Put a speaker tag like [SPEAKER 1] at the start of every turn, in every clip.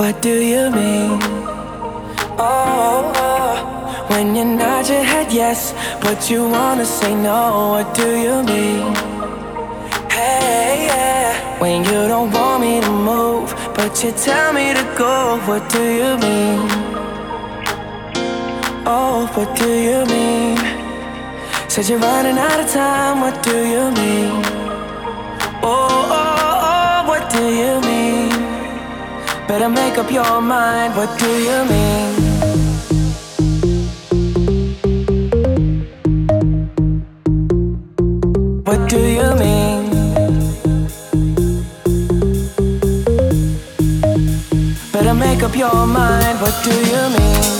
[SPEAKER 1] What do you mean? Oh, oh, when you nod your head yes, but you wanna say no. What do you mean? Hey, yeah. When you don't want me to move, but you tell me to go. What do you mean? Oh, what do you mean? Said you're running out of time. What do you mean? Oh, oh, oh, what do you mean? Better make up your mind. What do you mean? What do you mean? Better make up your mind. What do you mean?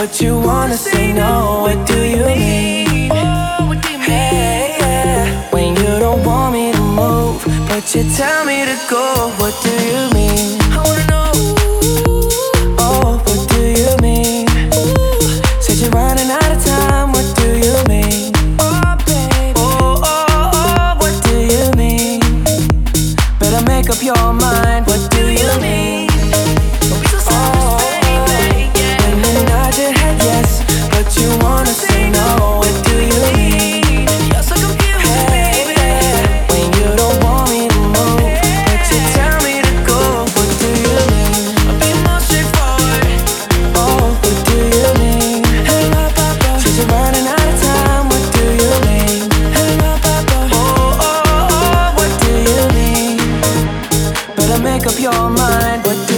[SPEAKER 1] But you wanna say no. Oh, what do you mean? Hey, yeah. When you don't want me to move, but you tell me to go. What do you mean? I wanna know. Oh, what do you mean? Said you're running out of time. What do you mean? Oh, baby. Oh, oh, oh, what do you mean? Better make up your mind. What do you mean? to make up your mind.